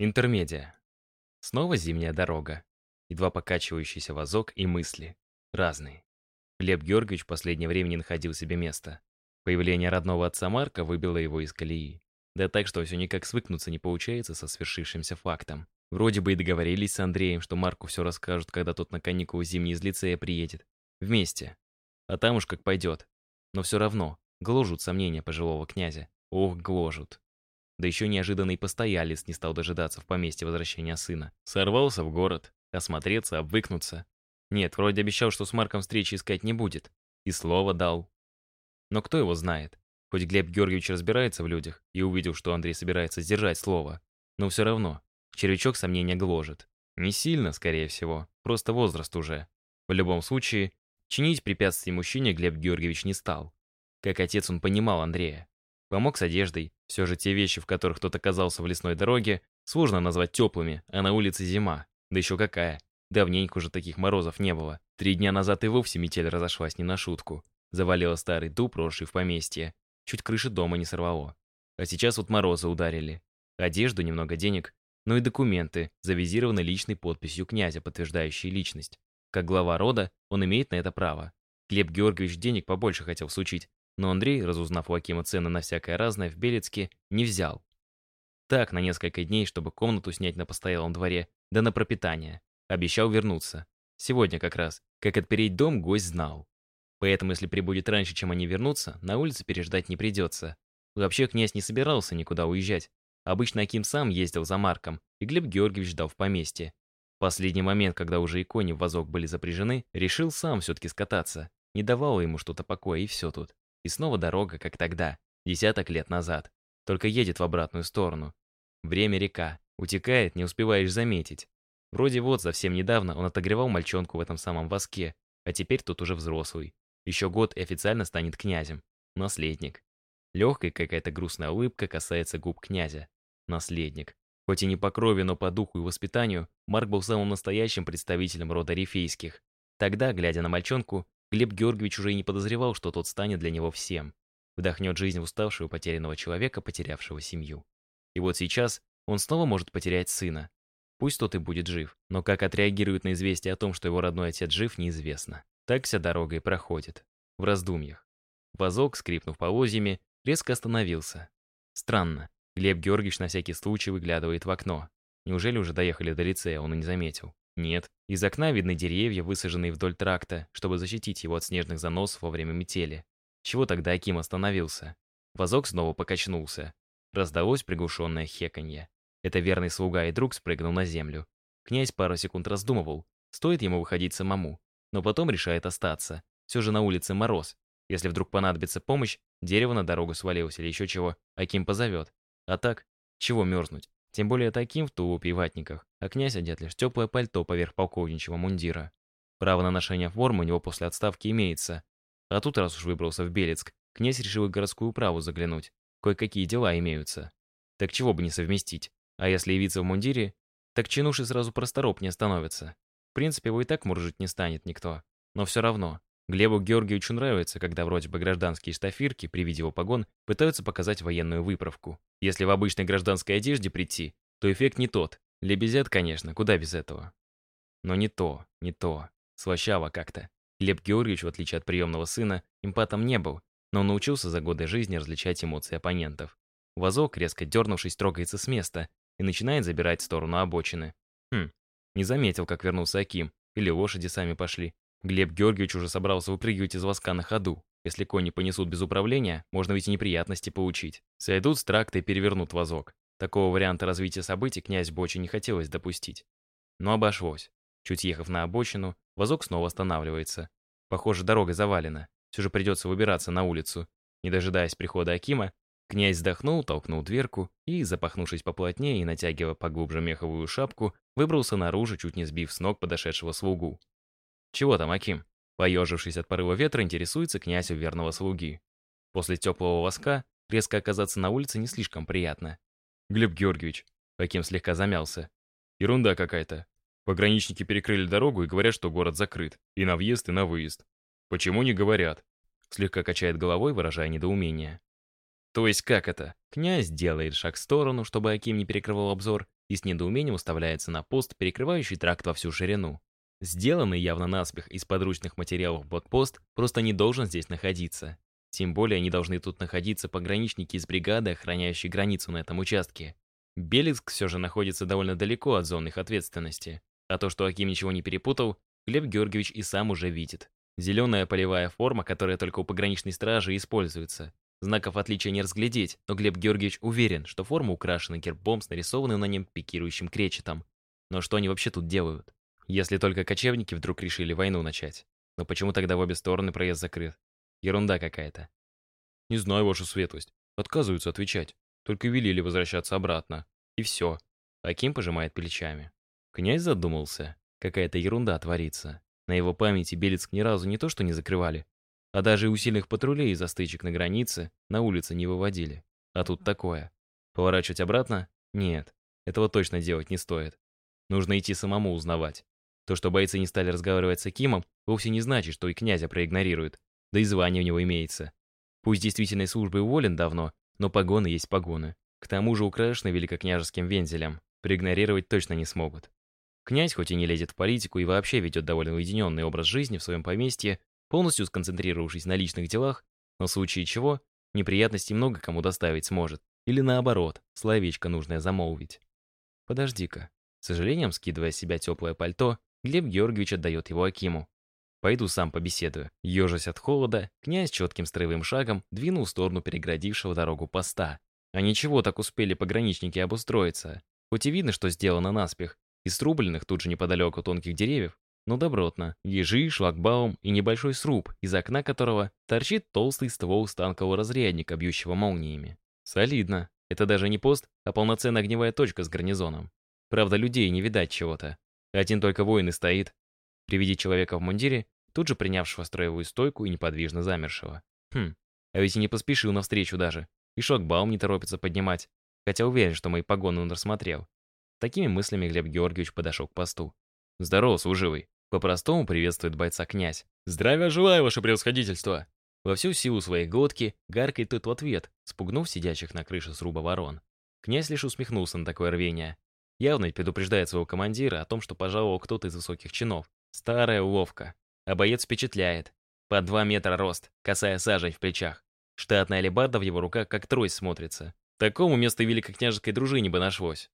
Интермедиа. Снова зимняя дорога. Едва покачивающийся вазок и мысли. Разные. Глеб Георгиевич в последнее время не находил себе места. Появление родного отца Марка выбило его из колеи. Да так, что все никак свыкнуться не получается со свершившимся фактом. Вроде бы и договорились с Андреем, что Марку все расскажут, когда тот на каникулы зимние из лицея приедет. Вместе. А там уж как пойдет. Но все равно, гложут сомнения пожилого князя. Ох, гложут. Да еще неожиданный постоялец не стал дожидаться в поместье возвращения сына. Сорвался в город, осмотреться, обвыкнуться. Нет, вроде обещал, что с Марком встречи искать не будет. И слово дал. Но кто его знает? Хоть Глеб Георгиевич разбирается в людях и увидел, что Андрей собирается сдержать слово, но все равно червячок сомнения гложет. Не сильно, скорее всего, просто возраст уже. В любом случае, чинить препятствий мужчине Глеб Георгиевич не стал. Как отец он понимал Андрея. Помог с одеждой, все же те вещи, в которых тот оказался в лесной дороге, сложно назвать теплыми, а на улице зима. Да еще какая. Давненько уже таких морозов не было. Три дня назад и вовсе метель разошлась не на шутку. Завалило старый дуб, росший в поместье. Чуть крыши дома не сорвало. А сейчас вот морозы ударили. Одежду, немного денег, но и документы, завизированы личной подписью князя, подтверждающие личность. Как глава рода, он имеет на это право. Глеб Георгиевич денег побольше хотел всучить, но Андрей, разузнав у Акима цены на всякое разное в Белецке, не взял. Так, на несколько дней, чтобы комнату снять на постоялом дворе, да на пропитание. Обещал вернуться. Сегодня как раз. Как отпереть дом, гость знал. Поэтому, если прибудет раньше, чем они вернутся, на улице переждать не придется. Вообще, князь не собирался никуда уезжать. Обычно Аким сам ездил за Марком, и Глеб Георгиевич ждал в поместье. В последний момент, когда уже и кони в вазок были запряжены, решил сам все-таки скататься. Не давало ему что-то покоя, и все тут. И снова дорога, как тогда, десяток лет назад. Только едет в обратную сторону. Время река. Утекает, не успеваешь заметить. Вроде вот совсем недавно он отогревал мальчонку в этом самом воске, а теперь тут уже взрослый. Еще год и официально станет князем. Наследник. Легкая какая-то грустная улыбка касается губ князя. Наследник. Хоть и не по крови, но по духу и воспитанию, Марк был самым настоящим представителем рода Рифейских. Тогда, глядя на мальчонку, Глеб Георгиевич уже и не подозревал, что тот станет для него всем. Вдохнет жизнь уставшего потерянного человека, потерявшего семью. И вот сейчас он снова может потерять сына. Пусть тот и будет жив, но как отреагирует на известие о том, что его родной отец жив, неизвестно. Так вся дорога и проходит. В раздумьях. Вазок, скрипнув полозьями, резко остановился. Странно. Глеб Георгиевич на всякий случай выглядывает в окно. Неужели уже доехали до лицея, он и не заметил? Нет. Из окна видны деревья, высаженные вдоль тракта, чтобы защитить его от снежных заносов во время метели. Чего тогда Аким остановился? Вазок снова покачнулся. Раздалось приглушенное хеканье. Это верный слуга и друг спрыгнул на землю. Князь пару секунд раздумывал, стоит ему выходить самому, но потом решает остаться. Все же на улице мороз. Если вдруг понадобится помощь, дерево на дорогу свалилось или еще чего, Аким позовет. А так, чего мерзнуть? Тем более таким в тулупе и ватниках, а князь одет лишь теплое пальто поверх полковничьего мундира. Право на ношение формы у него после отставки имеется. А тут, раз уж выбрался в Белецк, князь решил в городскую управу заглянуть. Кое-какие дела имеются. Так чего бы не совместить? А если явиться в мундире, так чинуши сразу просторопнее становится. В принципе, его и так муржить не станет никто. Но все равно. Глебу Георгиевичу нравится, когда вроде бы гражданские штафирки при виде его погон пытаются показать военную выправку. Если в обычной гражданской одежде прийти, то эффект не тот. Лебезят, конечно, куда без этого. Но не то, не то. Слащаво как-то. Глеб Георгиевич, в отличие от приемного сына, импатом не был, но научился за годы жизни различать эмоции оппонентов. Вазок, резко дернувшись, трогается с места, и начинает забирать в сторону обочины. Хм, не заметил, как вернулся Аким, или лошади сами пошли. Глеб Георгиевич уже собрался выпрыгивать из воска на ходу. Если кони понесут без управления, можно ведь и неприятности получить. Сойдут с тракта и перевернут вазок. Такого варианта развития событий князь бы очень не хотелось допустить. Но обошлось. Чуть ехав на обочину, вазок снова останавливается. Похоже, дорога завалена. Все же придется выбираться на улицу. Не дожидаясь прихода Акима, Князь вздохнул, толкнул дверку и, запахнувшись поплотнее и натягивая поглубже меховую шапку, выбрался наружу, чуть не сбив с ног подошедшего слугу. «Чего там, Аким?» Поежившись от порыва ветра, интересуется князь у верного слуги. После теплого воска резко оказаться на улице не слишком приятно. «Глеб Георгиевич», Аким слегка замялся. «Ерунда какая-то. Пограничники перекрыли дорогу и говорят, что город закрыт. И на въезд, и на выезд. Почему не говорят?» Слегка качает головой, выражая недоумение. То есть как это? Князь делает шаг в сторону, чтобы Аким не перекрывал обзор, и с недоумением уставляется на пост, перекрывающий тракт во всю ширину. Сделанный явно наспех из подручных материалов блокпост просто не должен здесь находиться. Тем более они должны тут находиться пограничники из бригады, охраняющие границу на этом участке. Белецк все же находится довольно далеко от зон их ответственности. А то, что Аким ничего не перепутал, Глеб Георгиевич и сам уже видит. Зеленая полевая форма, которая только у пограничной стражи используется. Знаков отличия не разглядеть, но Глеб Георгиевич уверен, что форма украшена гербом с нарисованным на нем пикирующим кречетом. Но что они вообще тут делают? Если только кочевники вдруг решили войну начать. Но почему тогда в обе стороны проезд закрыт? Ерунда какая-то. Не знаю, ваша светлость. Отказываются отвечать. Только велели возвращаться обратно. И все. Аким пожимает плечами. Князь задумался. Какая-то ерунда творится. На его памяти Белецк ни разу не то что не закрывали, а даже усиленных патрулей из-за стычек на границе на улице не выводили. А тут такое. Поворачивать обратно? Нет. Этого точно делать не стоит. Нужно идти самому узнавать. То, что бойцы не стали разговаривать с Акимом, вовсе не значит, что и князя проигнорируют. Да и звание у него имеется. Пусть действительной службы уволен давно, но погоны есть погоны. К тому же украшены великокняжеским вензелем. Проигнорировать точно не смогут. Князь хоть и не лезет в политику и вообще ведет довольно уединенный образ жизни в своем поместье, полностью сконцентрировавшись на личных делах, но в случае чего неприятностей много кому доставить сможет. Или наоборот, словечко нужное замолвить. Подожди-ка. С сожалением, скидывая с себя теплое пальто, Глеб Георгиевич отдает его Акиму. Пойду сам побеседую. Ежась от холода, князь четким строевым шагом двинул в сторону переградившего дорогу поста. А ничего, так успели пограничники обустроиться. Хоть и видно, что сделано наспех. Из срубленных тут же неподалеку тонких деревьев, но добротно. Ежи, шлагбаум и небольшой сруб, из окна которого торчит толстый ствол станкового разрядника, бьющего молниями. Солидно. Это даже не пост, а полноценная огневая точка с гарнизоном. Правда, людей не видать чего-то. Один только воин и стоит, при виде человека в мундире, тут же принявшего строевую стойку и неподвижно замершего. Хм, а ведь и не поспешил навстречу даже. И шлагбаум не торопится поднимать, хотя уверен, что мои погоны он рассмотрел. Такими мыслями Глеб Георгиевич подошел к посту. «Здорово, служивый!» По-простому приветствует бойца князь. «Здравия желаю, ваше превосходительство!» Во всю силу своей глотки гаркает тот в ответ, спугнув сидящих на крыше сруба ворон. Князь лишь усмехнулся на такое рвение. Явно предупреждает своего командира о том, что пожаловал кто-то из высоких чинов. Старая уловка. А боец впечатляет. По два метра рост, касая сажень в плечах. Штатная алебарда в его руках как трость смотрится. Такому место великокняжеской дружине бы нашлось.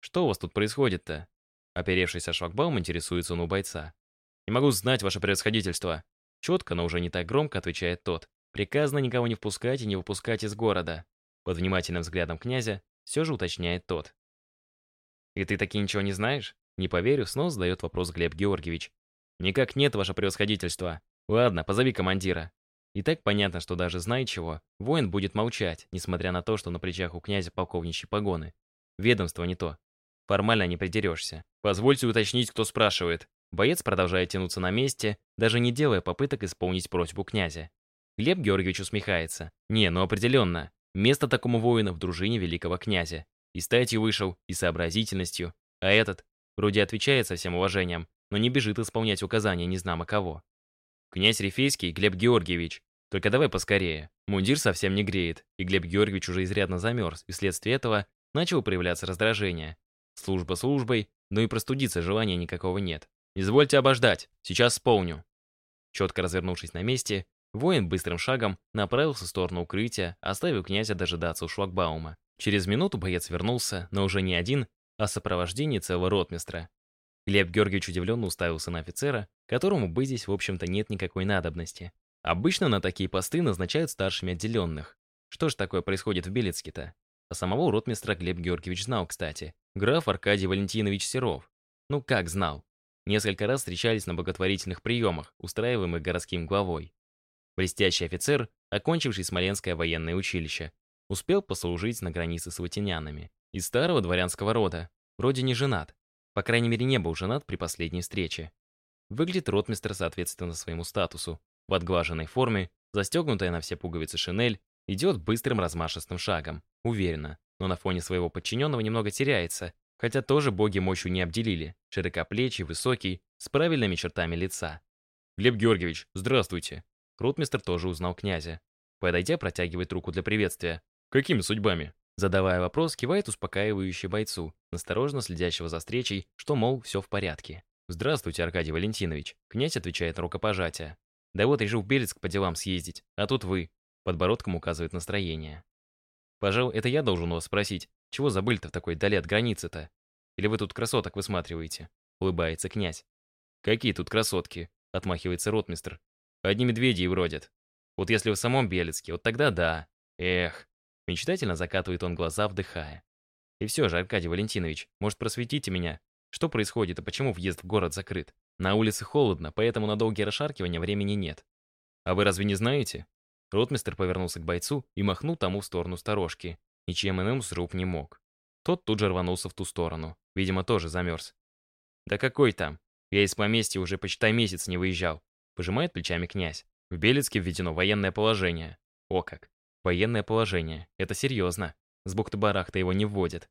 Что у вас тут происходит-то? Оперевшись о шлагбаум, интересуется он у бойца. «Не могу знать, ваше превосходительство». Четко, но уже не так громко отвечает тот. Приказано никого не впускать и не выпускать из города. Под внимательным взглядом князя все же уточняет тот. «И ты таки ничего не знаешь?» Не поверю, снова задает вопрос Глеб Георгиевич. «Никак нет, ваше превосходительство. Ладно, позови командира». И так понятно, что даже зная чего, воин будет молчать, несмотря на то, что на плечах у князя полковничьи погоны. Ведомство не то. Формально не придерешься. Позвольте уточнить, кто спрашивает. Боец продолжает тянуться на месте, даже не делая попыток исполнить просьбу князя. Глеб Георгиевич усмехается. Не, ну определенно. Место такому воину в дружине великого князя. И статью вышел, и сообразительностью. А этот Вроде отвечает со всем уважением, но не бежит исполнять указания незнамо кого. Князь Рифейский Глеб Георгиевич. Только давай поскорее. Мундир совсем не греет, и Глеб Георгиевич уже изрядно замерз, и вследствие этого начало проявляться раздражение. Служба службой, но и простудиться желания никакого нет. «Извольте обождать, сейчас исполню». Четко развернувшись на месте, воин быстрым шагом направился в сторону укрытия, оставив князя дожидаться у шлагбаума. Через минуту боец вернулся, но уже не один, о сопровождении целого ротмистра. Глеб Георгиевич удивленно уставился на офицера, которому бы здесь, в общем-то, нет никакой надобности. Обычно на такие посты назначают старшими отделенных. Что ж такое происходит в Белецке-то? А самого ротмистра Глеб Георгиевич знал, кстати. Граф Аркадий Валентинович Серов. Ну как знал? Несколько раз встречались на благотворительных приемах, устраиваемых городским главой. Блестящий офицер, окончивший Смоленское военное училище, успел послужить на границе с латинянами. Из старого дворянского рода. Вроде не женат. По крайней мере, не был женат при последней встрече. Выглядит ротмистр соответственно своему статусу. В отглаженной форме, застегнутая на все пуговицы шинель, идет быстрым размашистым шагом. Уверенно, но на фоне своего подчиненного немного теряется, хотя тоже боги мощью не обделили. Широкоплечий, высокий, с правильными чертами лица. «Глеб Георгиевич, здравствуйте!» Ротмистр тоже узнал князя. Подойдя, протягивает руку для приветствия. «Какими судьбами?» Задавая вопрос, кивает успокаивающий бойцу, настороженно следящего за встречей, что, мол, все в порядке. «Здравствуйте, Аркадий Валентинович», — князь отвечает на рукопожатие. «Да вот, решил в Белецк по делам съездить, а тут вы», — подбородком указывает настроение. «Пожалуй, это я должен вас спросить, чего забыли-то в такой дали от границы-то? Или вы тут красоток высматриваете?» — улыбается князь. «Какие тут красотки?» — отмахивается ротмистр. «Одни медведи и бродят. Вот если в самом Белецке, вот тогда да. Эх». Мечтательно закатывает он глаза, вдыхая. «И все же, Аркадий Валентинович, может, просветите меня? Что происходит и почему въезд в город закрыт? На улице холодно, поэтому на долгие расшаркивания времени нет. А вы разве не знаете?» Ротмистр повернулся к бойцу и махнул тому в сторону сторожки. Ничем иным сруб не мог. Тот тут же рванулся в ту сторону. Видимо, тоже замерз. «Да какой там? Я из поместья уже почти месяц не выезжал», — пожимает плечами князь. «В Белецке введено военное положение». «О как! Военное положение. Это серьезно. С бухты-барахта его не вводят.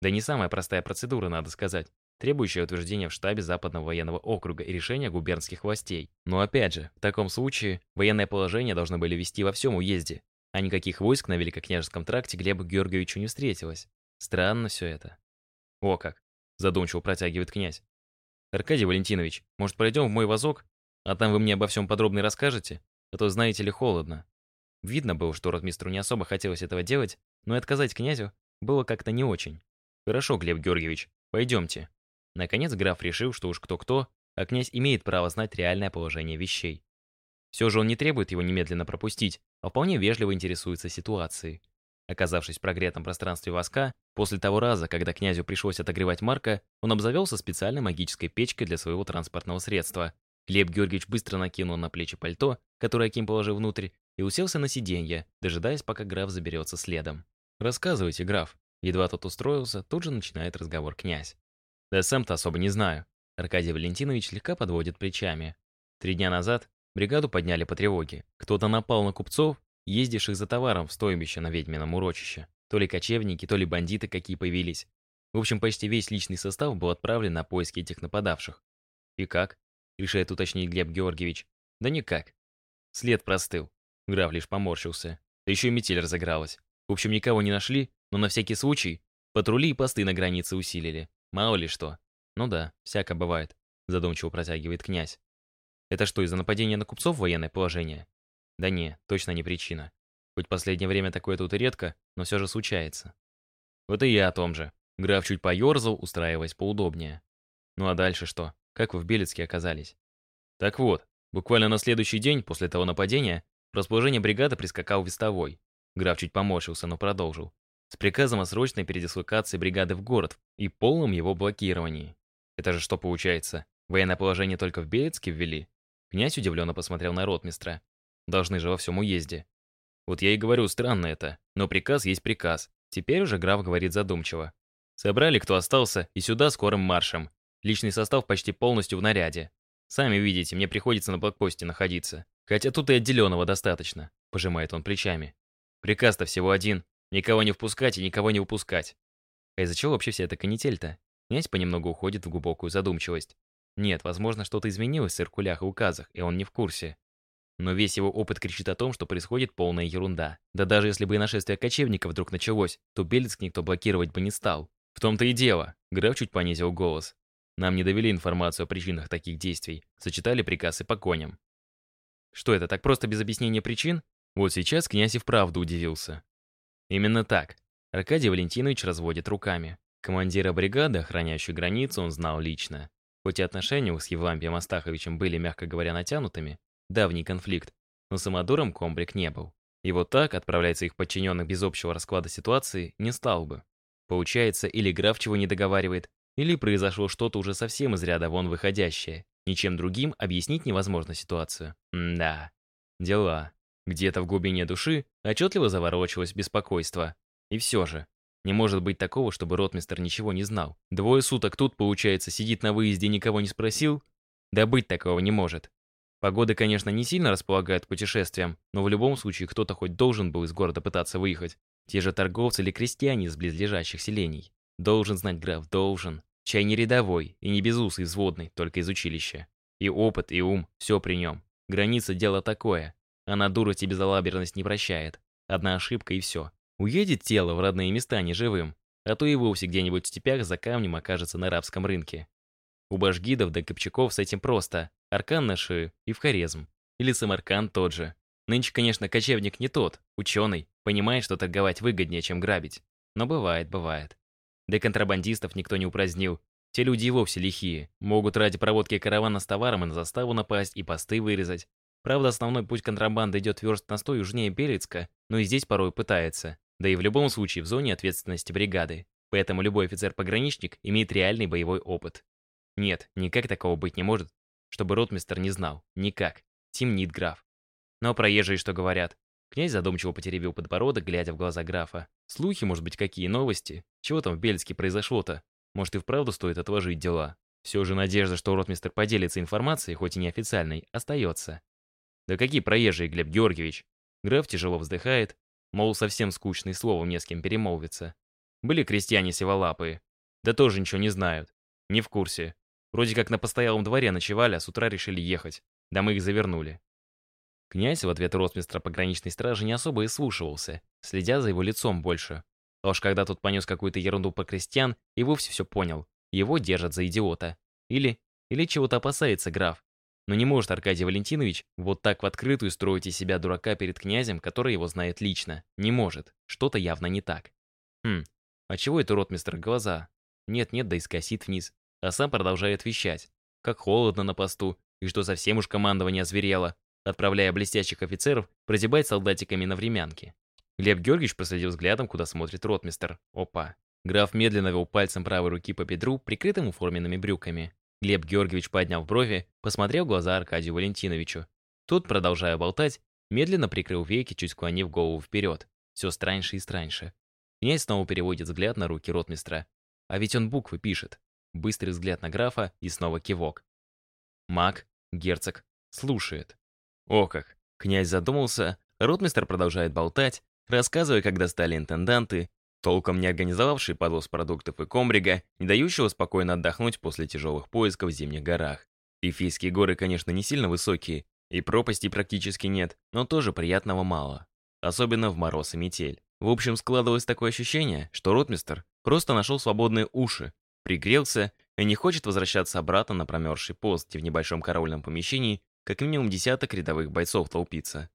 Да не самая простая процедура, надо сказать требующая утверждения в штабе Западного военного округа и решения губернских властей. Но опять же, в таком случае военное положение должны были вести во всем уезде, а никаких войск на Великокняжеском тракте Глебу Георгиевичу не встретилось. Странно все это. О как, задумчиво протягивает князь. Аркадий Валентинович, может пройдем в мой вазок, а там вы мне обо всем подробно расскажете? А то, знаете ли, холодно. Видно было, что ротмистру не особо хотелось этого делать, но и отказать князю было как-то не очень. Хорошо, Глеб Георгиевич, пойдемте. Наконец граф решил, что уж кто-кто, а князь имеет право знать реальное положение вещей. Все же он не требует его немедленно пропустить, а вполне вежливо интересуется ситуацией. Оказавшись в прогретом пространстве воска, после того раза, когда князю пришлось отогревать Марка, он обзавелся специальной магической печкой для своего транспортного средства. Глеб Георгиевич быстро накинул на плечи пальто, которое Аким положил внутрь, и уселся на сиденье, дожидаясь, пока граф заберется следом. «Рассказывайте, граф». Едва тот устроился, тут же начинает разговор князь. Да сам-то особо не знаю. Аркадий Валентинович слегка подводит плечами. Три дня назад бригаду подняли по тревоге. Кто-то напал на купцов, ездивших за товаром в стойбище на ведьмином урочище. То ли кочевники, то ли бандиты какие появились. В общем, почти весь личный состав был отправлен на поиски этих нападавших. И как? Решает уточнить Глеб Георгиевич. Да никак. След простыл. Граф лишь поморщился. Да еще и метель разыгралась. В общем, никого не нашли, но на всякий случай патрули и посты на границе усилили. Мало ли что. Ну да, всяко бывает, задумчиво протягивает князь. Это что, из-за нападения на купцов военное положение? Да не, точно не причина. Хоть последнее время такое тут и редко, но все же случается. Вот и я о том же. Граф чуть поерзал, устраиваясь поудобнее. Ну а дальше что? Как вы в Белецке оказались? Так вот, буквально на следующий день после того нападения расположение бригады прискакал вестовой. Граф чуть поморщился, но продолжил с приказом о срочной передислокации бригады в город и полном его блокировании. Это же что получается? Военное положение только в Белецке ввели? Князь удивленно посмотрел на ротмистра. Должны же во всем уезде. Вот я и говорю, странно это, но приказ есть приказ. Теперь уже граф говорит задумчиво. Собрали, кто остался, и сюда скорым маршем. Личный состав почти полностью в наряде. Сами видите, мне приходится на блокпосте находиться. Хотя тут и отделенного достаточно, пожимает он плечами. Приказ-то всего один, Никого не впускать и никого не выпускать. А из-за чего вообще вся эта канитель-то? Князь понемногу уходит в глубокую задумчивость. Нет, возможно, что-то изменилось в циркулях и указах, и он не в курсе. Но весь его опыт кричит о том, что происходит полная ерунда. Да даже если бы и нашествие кочевников вдруг началось, то Белецк никто блокировать бы не стал. В том-то и дело. Граф чуть понизил голос. Нам не довели информацию о причинах таких действий. Сочетали приказы по коням. Что это, так просто без объяснения причин? Вот сейчас князь и вправду удивился. Именно так. Аркадий Валентинович разводит руками. Командира бригады, охраняющей границу, он знал лично. Хоть и отношения с Евлампием Астаховичем были, мягко говоря, натянутыми, давний конфликт, но самодуром Комбрик не был. И вот так отправляется их подчиненных без общего расклада ситуации не стал бы. Получается, или граф чего не договаривает, или произошло что-то уже совсем из ряда вон выходящее. Ничем другим объяснить невозможно ситуацию. Да, дела. Где-то в глубине души отчетливо заворочилось беспокойство. И все же, не может быть такого, чтобы ротмистер ничего не знал. Двое суток тут, получается, сидит на выезде и никого не спросил? Да быть такого не может. Погода, конечно, не сильно располагает к путешествиям, но в любом случае кто-то хоть должен был из города пытаться выехать. Те же торговцы или крестьяне из близлежащих селений. Должен знать граф, должен. Чай не рядовой и не безусый взводный, только из училища. И опыт, и ум, все при нем. Граница дело такое. Она дурость и безалаберность не прощает. Одна ошибка и все. Уедет тело в родные места неживым, а то и вовсе где-нибудь в степях за камнем окажется на арабском рынке. У башгидов да копчаков с этим просто. Аркан на шею и в харезм. Или Самарканд тот же. Нынче, конечно, кочевник не тот, ученый, понимает, что торговать выгоднее, чем грабить. Но бывает, бывает. Да и контрабандистов никто не упразднил. Те люди и вовсе лихие. Могут ради проводки каравана с товаром и на заставу напасть, и посты вырезать. Правда, основной путь контрабанды идет верст на сто южнее Белецка, но и здесь порой пытается. Да и в любом случае в зоне ответственности бригады. Поэтому любой офицер-пограничник имеет реальный боевой опыт. Нет, никак такого быть не может, чтобы ротмистер не знал. Никак. Темнит граф. Но проезжие что говорят? Князь задумчиво потеребил подбородок, глядя в глаза графа. Слухи, может быть, какие новости? Чего там в Бельске произошло-то? Может, и вправду стоит отложить дела? Все же надежда, что ротмистер поделится информацией, хоть и неофициальной, остается. Да какие проезжие, Глеб Георгиевич? Граф тяжело вздыхает, мол, совсем скучный словом не с кем перемолвиться. Были крестьяне сиволапые. Да тоже ничего не знают. Не в курсе. Вроде как на постоялом дворе ночевали, а с утра решили ехать. Да мы их завернули. Князь в ответ ротмистра пограничной стражи не особо и слушался, следя за его лицом больше. А уж когда тот понес какую-то ерунду по крестьян, и вовсе все понял. Его держат за идиота. Или... Или чего-то опасается граф. Но не может Аркадий Валентинович вот так в открытую строить из себя дурака перед князем, который его знает лично. Не может. Что-то явно не так. Хм, а чего это ротмистр глаза? Нет-нет, да и скосит вниз. А сам продолжает вещать. Как холодно на посту, и что совсем уж командование озверело, отправляя блестящих офицеров прозябать солдатиками на времянке. Глеб Георгиевич проследил взглядом, куда смотрит ротмистер. Опа. Граф медленно вел пальцем правой руки по бедру, прикрытому форменными брюками. Глеб Георгиевич, подняв брови, посмотрел в глаза Аркадию Валентиновичу. Тот, продолжая болтать, медленно прикрыл веки, чуть склонив голову вперед. Все страньше и страньше. Князь снова переводит взгляд на руки ротмистра. А ведь он буквы пишет. Быстрый взгляд на графа и снова кивок. Маг, герцог, слушает. О как! Князь задумался, ротмистр продолжает болтать, рассказывая, как достали интенданты, толком не организовавший подвоз продуктов и комбрига, не дающего спокойно отдохнуть после тяжелых поисков в зимних горах. Пифийские горы, конечно, не сильно высокие, и пропастей практически нет, но тоже приятного мало. Особенно в мороз и метель. В общем, складывалось такое ощущение, что ротмистр просто нашел свободные уши, пригрелся и не хочет возвращаться обратно на промерзший пост, где в небольшом караульном помещении как минимум десяток рядовых бойцов толпится.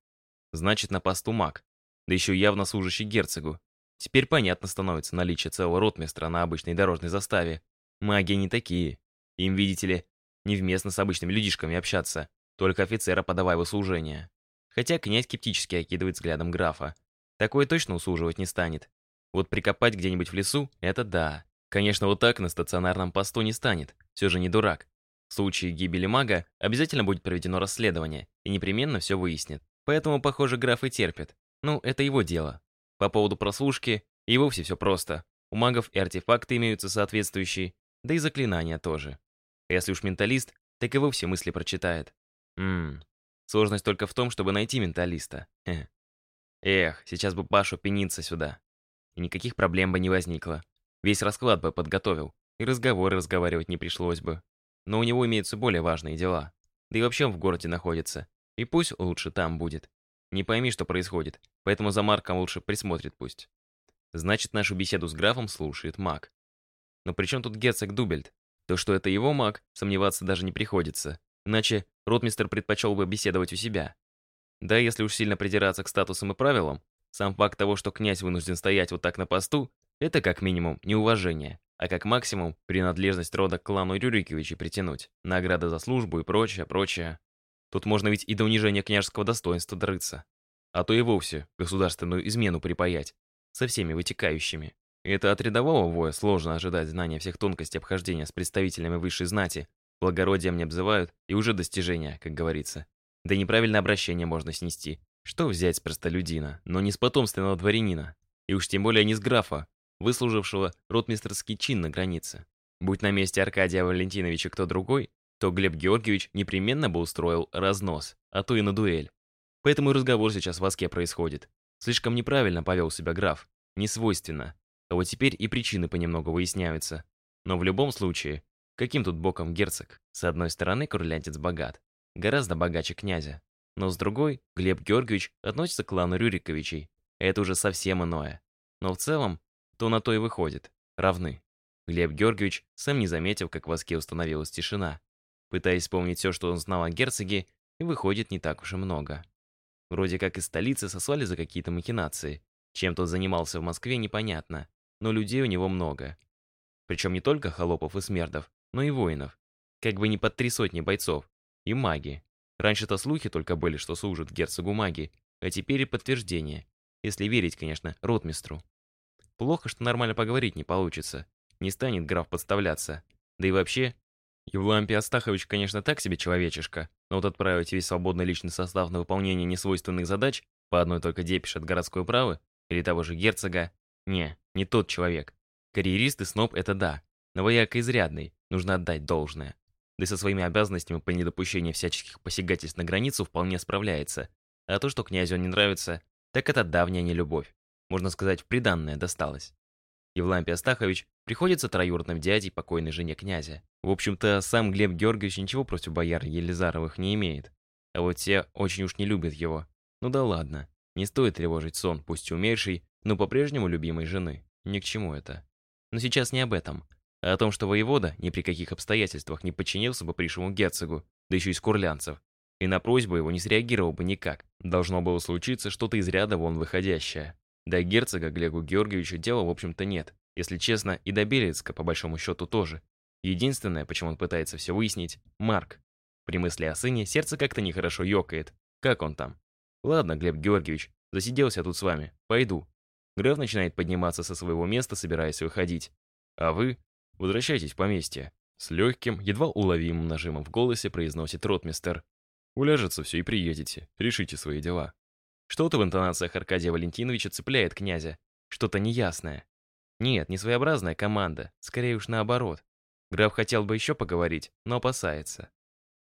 Значит, на посту маг. Да еще явно служащий герцогу. Теперь понятно становится наличие целого ротмистра на обычной дорожной заставе. Маги не такие. Им, видите ли, невместно с обычными людишками общаться. Только офицера подавай в услужение. Хотя князь скептически окидывает взглядом графа. Такое точно услуживать не станет. Вот прикопать где-нибудь в лесу — это да. Конечно, вот так на стационарном посту не станет. Все же не дурак. В случае гибели мага обязательно будет проведено расследование, и непременно все выяснит. Поэтому, похоже, граф и терпит. Ну, это его дело. По поводу прослушки, и вовсе все просто. У магов и артефакты имеются соответствующие, да и заклинания тоже. Если уж менталист, так и вовсе мысли прочитает. Ммм, сложность только в том, чтобы найти менталиста. Эх, сейчас бы Пашу пениться сюда. И никаких проблем бы не возникло. Весь расклад бы подготовил, и разговоры разговаривать не пришлось бы но у него имеются более важные дела. Да и вообще он в городе находится. И пусть лучше там будет. Не пойми, что происходит, поэтому за Марком лучше присмотрит пусть. Значит, нашу беседу с графом слушает маг. Но при чем тут герцог Дубельт? То, что это его маг, сомневаться даже не приходится. Иначе ротмистер предпочел бы беседовать у себя. Да, если уж сильно придираться к статусам и правилам, сам факт того, что князь вынужден стоять вот так на посту, это как минимум неуважение а как максимум принадлежность рода к клану Рюриковичей притянуть, награды за службу и прочее, прочее. Тут можно ведь и до унижения княжеского достоинства дрыться. А то и вовсе государственную измену припаять, со всеми вытекающими. Это от рядового воя сложно ожидать знания всех тонкостей обхождения с представителями высшей знати. Благородием не обзывают, и уже достижения, как говорится. Да и неправильное обращение можно снести. Что взять с простолюдина, но не с потомственного дворянина? И уж тем более не с графа, выслужившего ротмистерский чин на границе. Будь на месте Аркадия Валентиновича кто другой, то Глеб Георгиевич непременно бы устроил разнос, а то и на дуэль. Поэтому и разговор сейчас в воске происходит. Слишком неправильно повел себя граф, не свойственно. А вот теперь и причины понемногу выясняются. Но в любом случае, каким тут боком герцог? С одной стороны, курлянтец богат, гораздо богаче князя. Но с другой, Глеб Георгиевич относится к клану Рюриковичей. Это уже совсем иное. Но в целом, то на то и выходит. Равны. Глеб Георгиевич сам не заметил, как в воске установилась тишина. Пытаясь вспомнить все, что он знал о герцоге, и выходит не так уж и много. Вроде как из столицы сослали за какие-то махинации. Чем тот занимался в Москве, непонятно. Но людей у него много. Причем не только холопов и смердов, но и воинов. Как бы не под три сотни бойцов. И маги. Раньше-то слухи только были, что служат герцогу маги, а теперь и подтверждение. Если верить, конечно, ротмистру. Плохо, что нормально поговорить не получится. Не станет граф подставляться. Да и вообще, Евлампий Астахович, конечно, так себе человечишка, но вот отправить весь свободный личный состав на выполнение несвойственных задач, по одной только депеш от городской управы, или того же герцога, не, не тот человек. Карьерист и сноб — это да, но вояка изрядный, нужно отдать должное. Да и со своими обязанностями по недопущению всяческих посягательств на границу вполне справляется. А то, что князю не нравится, так это давняя нелюбовь. Можно сказать, в приданное досталось. Евлампий Астахович приходится троюродным дядей покойной жене князя. В общем-то, сам Глеб Георгиевич ничего против бояр Елизаровых не имеет. А вот те очень уж не любят его. Ну да ладно, не стоит тревожить сон, пусть умерший, но по-прежнему любимой жены. Ни к чему это. Но сейчас не об этом, а о том, что воевода ни при каких обстоятельствах не подчинился бы пришлому герцогу, да еще и с курлянцев. И на просьбу его не среагировал бы никак. Должно было случиться что-то из ряда вон выходящее. Да герцога Глебу Георгиевичу дела, в общем-то, нет. Если честно, и до Белецка, по большому счету, тоже. Единственное, почему он пытается все выяснить — Марк. При мысли о сыне сердце как-то нехорошо ёкает. Как он там? Ладно, Глеб Георгиевич, засиделся тут с вами. Пойду. Граф начинает подниматься со своего места, собираясь выходить. А вы возвращайтесь в поместье. С легким, едва уловимым нажимом в голосе произносит ротмистер. Уляжется все и приедете. Решите свои дела. Что-то в интонациях Аркадия Валентиновича цепляет князя. Что-то неясное. Нет, не своеобразная команда, скорее уж наоборот. Граф хотел бы еще поговорить, но опасается.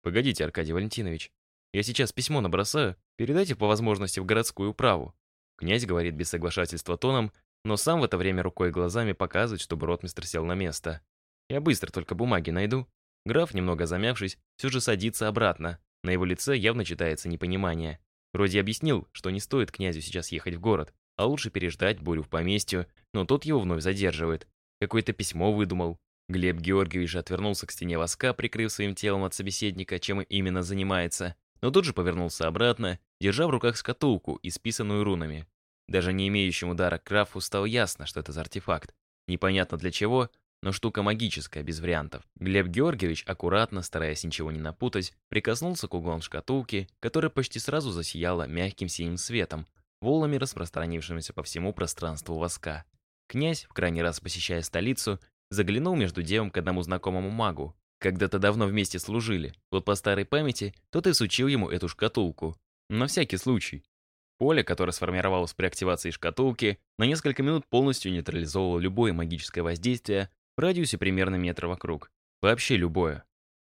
Погодите, Аркадий Валентинович. Я сейчас письмо набросаю, передайте по возможности в городскую управу. Князь говорит без соглашательства тоном, но сам в это время рукой и глазами показывает, чтобы ротмистр сел на место. Я быстро только бумаги найду. Граф, немного замявшись, все же садится обратно. На его лице явно читается непонимание. Вроде объяснил, что не стоит князю сейчас ехать в город, а лучше переждать бурю в поместью, но тот его вновь задерживает. Какое-то письмо выдумал. Глеб Георгиевич отвернулся к стене воска, прикрыв своим телом от собеседника, чем именно занимается, но тут же повернулся обратно, держа в руках скатулку, исписанную рунами. Даже не имеющему дара Крафу стало ясно, что это за артефакт. Непонятно для чего, но штука магическая, без вариантов. Глеб Георгиевич, аккуратно, стараясь ничего не напутать, прикоснулся к углам шкатулки, которая почти сразу засияла мягким синим светом, волнами распространившимися по всему пространству воска. Князь, в крайний раз посещая столицу, заглянул между делом к одному знакомому магу. Когда-то давно вместе служили, вот по старой памяти тот и сучил ему эту шкатулку. На всякий случай. Поле, которое сформировалось при активации шкатулки, на несколько минут полностью нейтрализовало любое магическое воздействие в радиусе примерно метра вокруг. Вообще любое.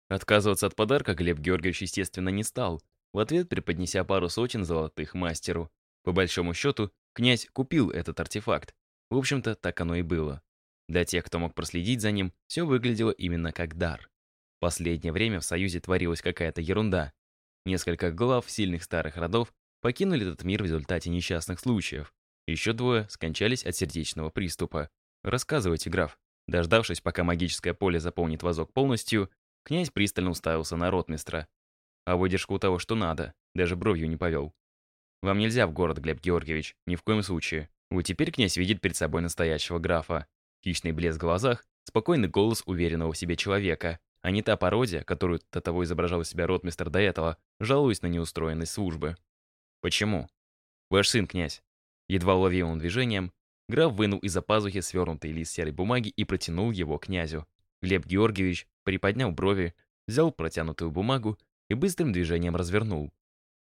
Отказываться от подарка Глеб Георгиевич, естественно, не стал, в ответ преподнеся пару сотен золотых мастеру. По большому счету, князь купил этот артефакт. В общем-то, так оно и было. Для тех, кто мог проследить за ним, все выглядело именно как дар. В последнее время в Союзе творилась какая-то ерунда. Несколько глав сильных старых родов покинули этот мир в результате несчастных случаев. Еще двое скончались от сердечного приступа. Рассказывайте, граф. Дождавшись, пока магическое поле заполнит вазок полностью, князь пристально уставился на ротмистра. А выдержка у того, что надо, даже бровью не повел. «Вам нельзя в город, Глеб Георгиевич, ни в коем случае. Вот теперь князь видит перед собой настоящего графа. Хищный блеск в глазах, спокойный голос уверенного в себе человека, а не та пародия, которую до того изображал из себя ротмистр до этого, жалуясь на неустроенность службы. «Почему?» «Ваш сын, князь». Едва уловимым движением Граф вынул из-за пазухи свернутый лист серой бумаги и протянул его князю. Глеб Георгиевич приподнял брови, взял протянутую бумагу и быстрым движением развернул.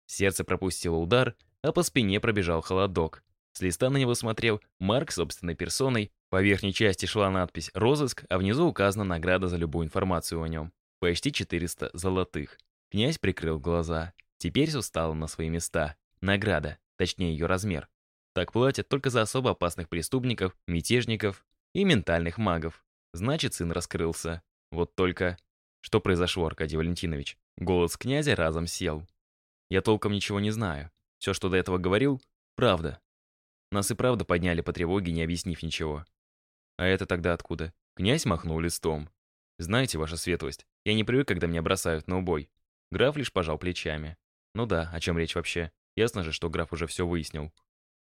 Сердце пропустило удар, а по спине пробежал холодок. С листа на него смотрел Марк собственной персоной, по верхней части шла надпись «Розыск», а внизу указана награда за любую информацию о нем. Почти 400 золотых. Князь прикрыл глаза. Теперь все стало на свои места. Награда, точнее ее размер. Так платят только за особо опасных преступников, мятежников и ментальных магов. Значит, сын раскрылся. Вот только... Что произошло, Аркадий Валентинович? Голос князя разом сел. Я толком ничего не знаю. Все, что до этого говорил, правда. Нас и правда подняли по тревоге, не объяснив ничего. А это тогда откуда? Князь махнул листом. Знаете, ваша светлость, я не привык, когда меня бросают на убой. Граф лишь пожал плечами. Ну да, о чем речь вообще? Ясно же, что граф уже все выяснил.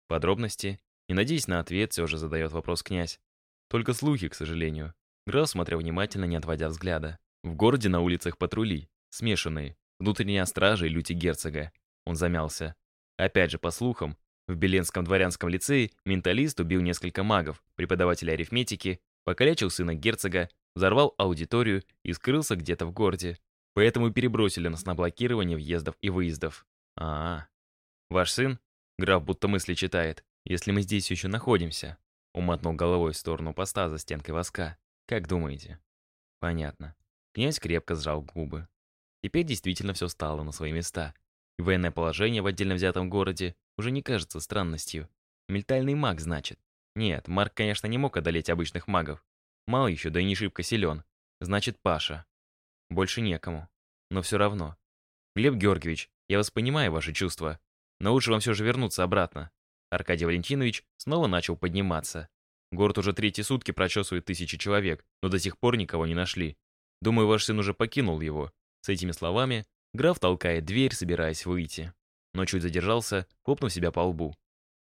Подробности? Не надеясь на ответ, все же задает вопрос князь. Только слухи, к сожалению. Граф смотрел внимательно, не отводя взгляда. В городе на улицах патрули, смешанные. Внутренняя стража и люти герцога. Он замялся. Опять же, по слухам, в Беленском дворянском лицее менталист убил несколько магов, преподавателя арифметики, покалечил сына герцога, взорвал аудиторию и скрылся где-то в городе. Поэтому перебросили нас на блокирование въездов и выездов. А, -а, -а. Ваш сын? Граф будто мысли читает. Если мы здесь еще находимся. Умотнул головой в сторону поста за стенкой воска. Как думаете? Понятно. Князь крепко сжал губы. Теперь действительно все стало на свои места. И военное положение в отдельно взятом городе уже не кажется странностью. Ментальный маг, значит. Нет, Марк, конечно, не мог одолеть обычных магов. Мало еще, да и не шибко силен. Значит, Паша. Больше некому. Но все равно. Глеб Георгиевич, я вас понимаю, ваши чувства. Но лучше вам все же вернуться обратно. Аркадий Валентинович снова начал подниматься. Город уже третьи сутки прочесывает тысячи человек, но до сих пор никого не нашли. Думаю, ваш сын уже покинул его. С этими словами граф толкает дверь, собираясь выйти но чуть задержался, хлопнув себя по лбу.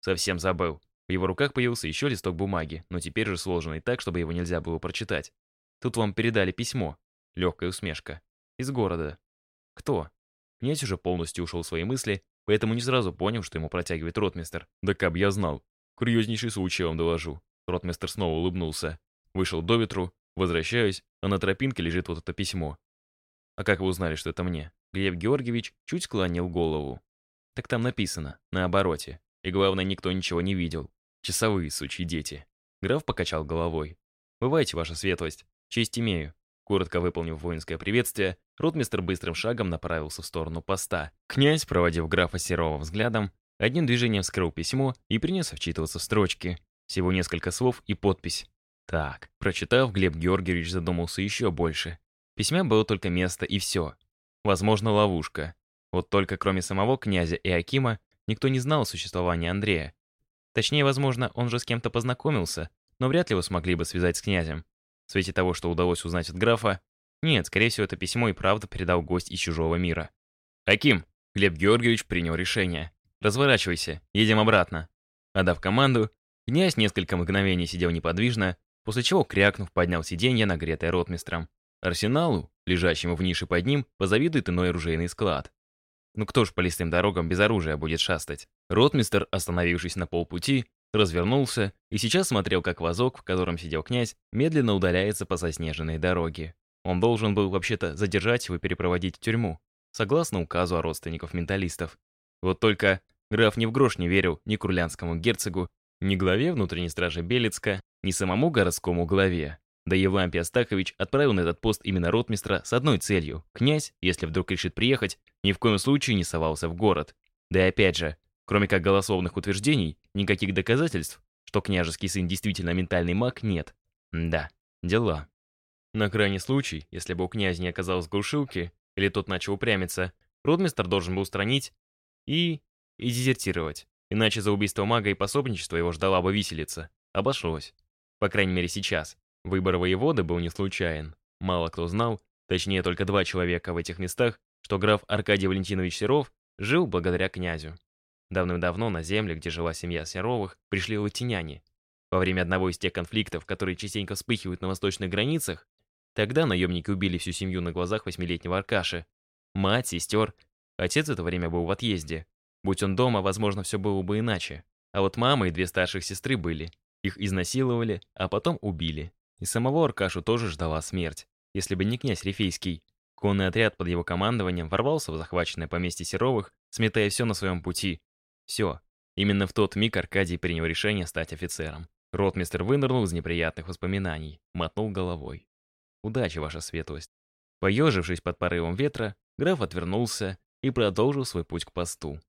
Совсем забыл. В его руках появился еще листок бумаги, но теперь же сложенный так, чтобы его нельзя было прочитать. Тут вам передали письмо. Легкая усмешка. Из города. Кто? Князь уже полностью ушел в свои мысли, поэтому не сразу понял, что ему протягивает ротмистер. Да каб я знал. Курьезнейший случай вам доложу. Ротмистер снова улыбнулся. Вышел до ветру, возвращаюсь, а на тропинке лежит вот это письмо. А как вы узнали, что это мне? Глеб Георгиевич чуть склонил голову. Так там написано, на обороте. И главное, никто ничего не видел. Часовые, сучьи дети. Граф покачал головой. «Бывайте, ваша светлость. Честь имею». Коротко выполнив воинское приветствие, ротмистр быстрым шагом направился в сторону поста. Князь, проводив графа Серова взглядом, одним движением вскрыл письмо и принялся вчитываться в строчки. Всего несколько слов и подпись. Так, прочитав, Глеб Георгиевич задумался еще больше. В письме было только место и все. Возможно, ловушка. Вот только кроме самого князя и Акима, никто не знал о существовании Андрея. Точнее, возможно, он же с кем-то познакомился, но вряд ли его смогли бы связать с князем. В свете того, что удалось узнать от графа, нет, скорее всего, это письмо и правда передал гость из чужого мира. «Аким!» Глеб Георгиевич принял решение. «Разворачивайся, едем обратно». Отдав команду, князь несколько мгновений сидел неподвижно, после чего, крякнув, поднял сиденье, нагретое ротмистром. Арсеналу, лежащему в нише под ним, позавидует иной оружейный склад. Ну кто ж по лесным дорогам без оружия будет шастать? Ротмистер, остановившись на полпути, развернулся и сейчас смотрел, как вазок, в котором сидел князь, медленно удаляется по заснеженной дороге. Он должен был вообще-то задержать его и перепроводить в тюрьму, согласно указу о родственников менталистов. Вот только граф ни в грош не верил ни курлянскому герцогу, ни главе внутренней стражи Белецка, ни самому городскому главе. Да Евлампий Астахович отправил на этот пост именно ротмистра с одной целью. Князь, если вдруг решит приехать, ни в коем случае не совался в город. Да и опять же, кроме как голословных утверждений, никаких доказательств, что княжеский сын действительно ментальный маг, нет. Да, дела. На крайний случай, если бы у князя не оказалось глушилки, или тот начал упрямиться, ротмистр должен был устранить и... и дезертировать. Иначе за убийство мага и пособничество его ждала бы виселица. Обошлось. По крайней мере сейчас. Выбор воеводы был не случайен. Мало кто знал, точнее только два человека в этих местах, что граф Аркадий Валентинович Серов жил благодаря князю. Давным-давно на земле, где жила семья Серовых, пришли латиняне. Во время одного из тех конфликтов, которые частенько вспыхивают на восточных границах, тогда наемники убили всю семью на глазах восьмилетнего Аркаши. Мать, сестер. Отец в это время был в отъезде. Будь он дома, возможно, все было бы иначе. А вот мама и две старших сестры были. Их изнасиловали, а потом убили. И самого Аркашу тоже ждала смерть, если бы не князь Рифейский. Конный отряд под его командованием ворвался в захваченное поместье Серовых, сметая все на своем пути. Все. Именно в тот миг Аркадий принял решение стать офицером. Ротмистер вынырнул из неприятных воспоминаний, мотнул головой. «Удачи, ваша светлость». Поежившись под порывом ветра, граф отвернулся и продолжил свой путь к посту.